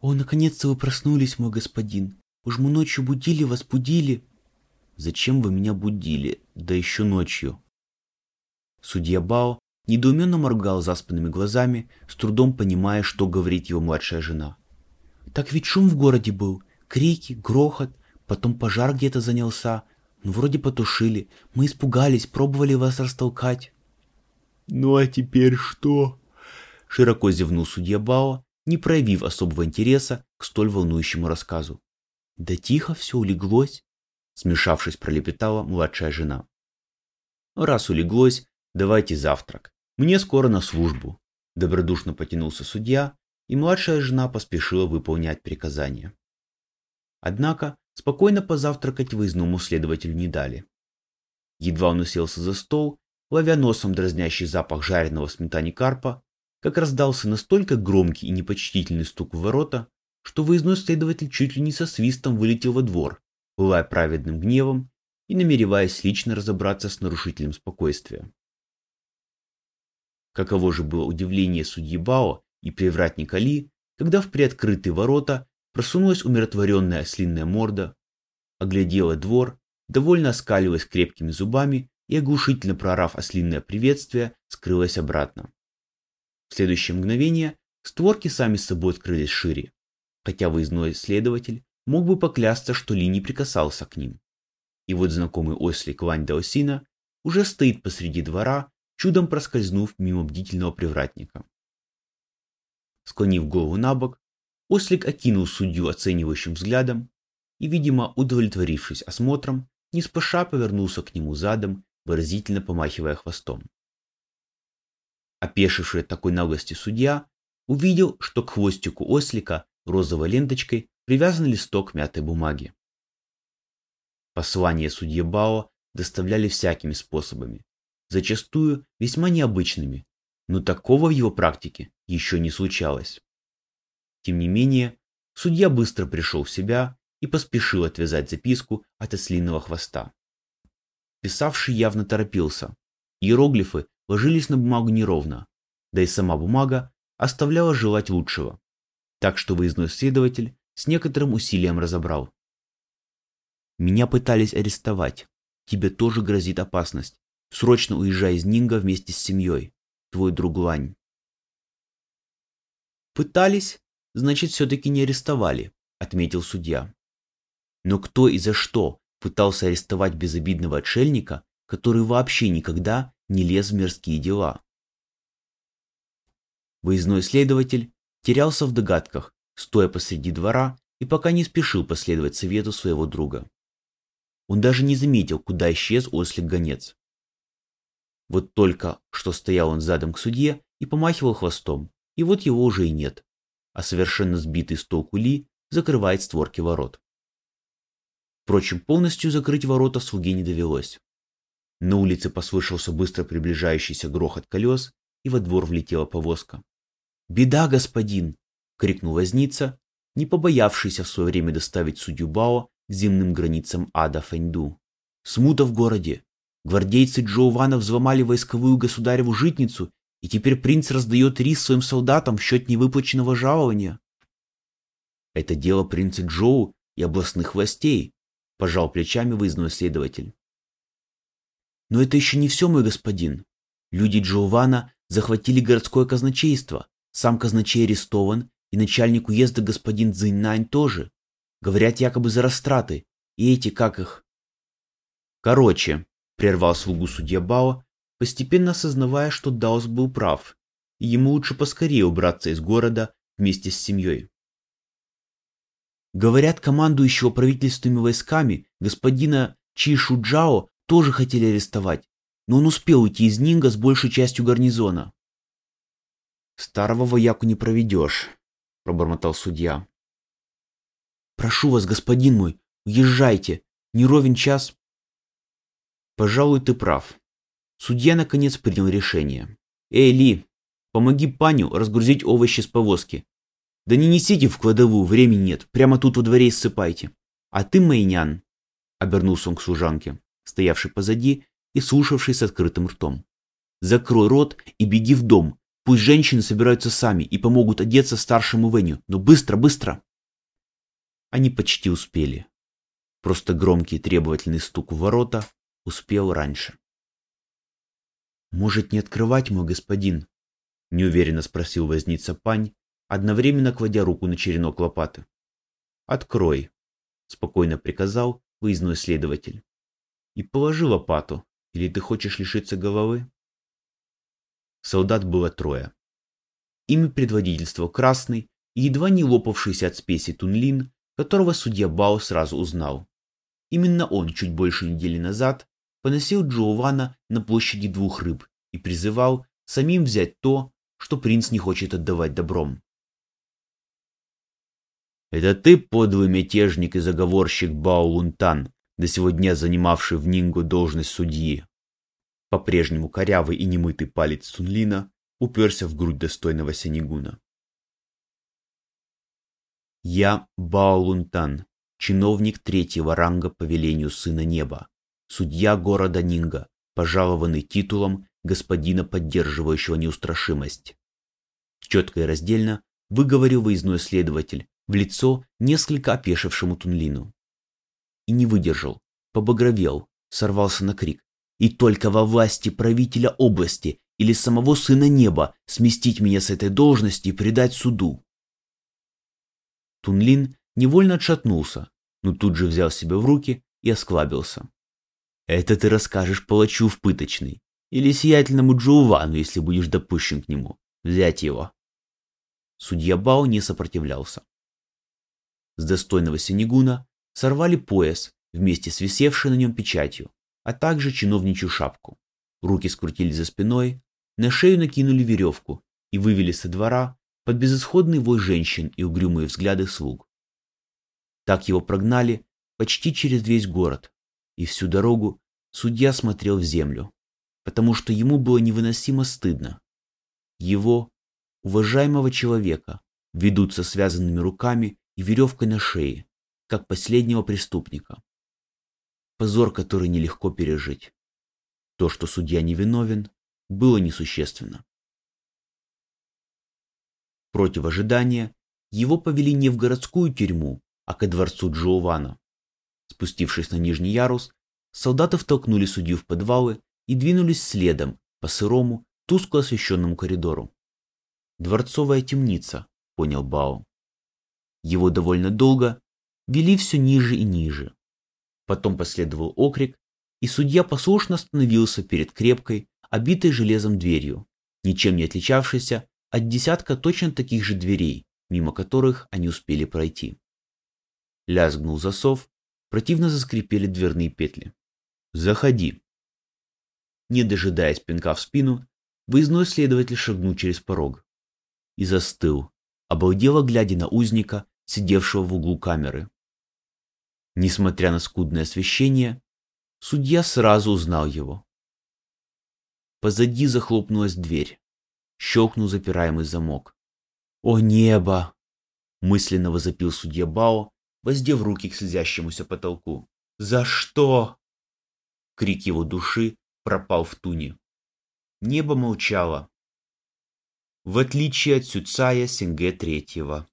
«О, наконец-то вы проснулись, мой господин! Уж мы ночью будили вас, будили!» «Зачем вы меня будили? Да еще ночью!» Судья Бао недоуменно моргал заспанными глазами, с трудом понимая, что говорит его младшая жена. «Так ведь шум в городе был, крики, грохот, потом пожар где-то занялся, ну вроде потушили, мы испугались, пробовали вас растолкать». «Ну а теперь что?» Широко зевнул судья Бао, не проявив особого интереса к столь волнующему рассказу. «Да тихо все улеглось», — смешавшись, пролепетала младшая жена. «Раз улеглось, давайте завтрак. Мне скоро на службу», — добродушно потянулся судья, и младшая жена поспешила выполнять приказание. Однако спокойно позавтракать выездному следователю не дали. Едва он уселся за стол, ловя носом дразнящий запах жареного в сметане карпа, как раздался настолько громкий и непочтительный стук в ворота, что выездной следователь чуть ли не со свистом вылетел во двор, пылая праведным гневом и намереваясь лично разобраться с нарушителем спокойствия. Каково же было удивление судьи Бао и привратника Ли, когда в приоткрытые ворота просунулась умиротворенная ослинная морда, оглядела двор, довольно оскалилась крепкими зубами и, оглушительно прорав ослинное приветствие, скрылась обратно. В следующее мгновение створки сами собой открылись шире, хотя выездной следователь мог бы поклясться, что Ли не прикасался к ним. И вот знакомый ослик Вань Даосина уже стоит посреди двора, чудом проскользнув мимо бдительного привратника. Склонив голову на бок, ослик окинул судью оценивающим взглядом и, видимо, удовлетворившись осмотром, не спеша повернулся к нему задом, выразительно помахивая хвостом. Опешивший от такой наглости судья увидел, что к хвостику ослика розовой ленточкой привязан листок мятой бумаги. Послания судье Бао доставляли всякими способами, зачастую весьма необычными, но такого в его практике еще не случалось. Тем не менее, судья быстро пришел в себя и поспешил отвязать записку от ослиного хвоста. Писавший явно торопился. Иероглифы ложились на бумагу неровно, да и сама бумага оставляла желать лучшего. Так что выездной следователь с некоторым усилием разобрал. «Меня пытались арестовать. Тебе тоже грозит опасность. Срочно уезжай из Нинга вместе с семьей. Твой друг Лань». «Пытались, значит, все-таки не арестовали», — отметил судья. «Но кто и за что пытался арестовать безобидного отшельника, который вообще никогда не лез в мирские дела. Выездной следователь терялся в догадках, стоя посреди двора и пока не спешил последовать совету своего друга. Он даже не заметил, куда исчез ослик-гонец. Вот только что стоял он задом к судье и помахивал хвостом, и вот его уже и нет, а совершенно сбитый с толку Ли закрывает створки ворот. Впрочем, полностью закрыть ворота слуге не довелось. На улице послышался быстро приближающийся грохот колес, и во двор влетела повозка. «Беда, господин!» — крикнул возница, не побоявшийся в свое время доставить судью Бао к земным границам ада Фэньду. «Смута в городе! Гвардейцы Джоувана взломали войсковую государеву житницу, и теперь принц раздает рис своим солдатам в счет невыплаченного жалования». «Это дело принца Джоу и областных властей», — пожал плечами выездной следователь. Но это еще не все, мой господин. Люди Джоувана захватили городское казначейство. Сам казначей арестован, и начальник уезда господин Цзиньнань тоже. Говорят якобы за растраты. И эти, как их... Короче, прервал слугу судья Бао, постепенно осознавая, что Даос был прав, и ему лучше поскорее убраться из города вместе с семьей. Говорят, командующего правительственными войсками господина Чи Шуджао тоже хотели арестовать, но он успел уйти из Нинга с большей частью гарнизона. «Старого вояку не проведешь», — пробормотал судья. «Прошу вас, господин мой, уезжайте, не ровен час». «Пожалуй, ты прав». Судья наконец принял решение. «Эй, Ли, помоги паню разгрузить овощи с повозки. Да не несите в кладовую, времени нет, прямо тут во дворе ссыпайте. А ты, Майнян, — обернулся он к служанке, стоявший позади и слушавший с открытым ртом. «Закрой рот и беги в дом, Пусть женщины собираются сами и помогут одеться старшему Веню, но быстро, быстро. Они почти успели. Просто громкий требовательный стук в ворота успел раньше. «Может, не открывать, мой господин?» — неуверенно спросил возница пань, одновременно кладя руку на черенок лопаты. «Открой», — спокойно приказал выездной следователь. «И положи лопату, или ты хочешь лишиться головы?» Солдат было трое. Ими предводительствовал Красный и едва не лопавшийся от спеси Тунлин, которого судья Бао сразу узнал. Именно он чуть больше недели назад поносил Джоувана на площади двух рыб и призывал самим взять то, что принц не хочет отдавать добром. «Это ты, подлый мятежник и заговорщик Бао Лунтан, до сего дня занимавший в Нингу должность судьи?» По-прежнему корявый и немытый палец Сунлина уперся в грудь достойного Сенегуна. «Я Бао Лунтан, чиновник третьего ранга по велению Сына Неба, судья города Нинга, пожалованный титулом господина, поддерживающего неустрашимость. Четко и раздельно выговорил выездной следователь в лицо несколько опешившему Тунлину. И не выдержал, побагровел, сорвался на крик. И только во власти правителя области или самого сына неба сместить меня с этой должности и предать суду. Тунлин невольно отшатнулся, но тут же взял себя в руки и осклабился. Это ты расскажешь палачу в пыточной или сиятельному Джоувану, если будешь допущен к нему. Взять его. Судья Бао не сопротивлялся. С достойного Синегуна сорвали пояс вместе с висевшей на нем печатью, а также чиновничью шапку. Руки скрутили за спиной, на шею накинули веревку и вывели со двора под безысходный вой женщин и угрюмые взгляды слуг. Так его прогнали почти через весь город, и всю дорогу судья смотрел в землю, потому что ему было невыносимо стыдно. Его, уважаемого человека, ведут со связанными руками и веревкой на шее, как последнего преступника. Позор, который нелегко пережить. То, что судья невиновен, было несущественно. Против ожидания его повели не в городскую тюрьму, а ко дворцу Джоувана. Спустившись на нижний ярус, солдаты втолкнули судью в подвалы и двинулись следом по сырому, тускло освещенному коридору. «Дворцовая темница», — понял Бао. Его довольно долго вели все ниже и ниже. Потом последовал окрик, и судья послушно остановился перед крепкой, обитой железом дверью, ничем не отличавшейся от десятка точно таких же дверей, мимо которых они успели пройти. Лязгнул засов, противно заскрипели дверные петли. «Заходи!» Не дожидаясь пинка в спину, выездной следователь шагнул через порог. И застыл, обалдело глядя на узника, сидевшего в углу камеры. Несмотря на скудное освещение, судья сразу узнал его. Позади захлопнулась дверь. Щелкнул запираемый замок. «О небо!» — мысленно возопил судья Бао, воздев руки к слезящемуся потолку. «За что?» Крик его души пропал в туне. Небо молчало. В отличие от Сюцая Синге Третьего.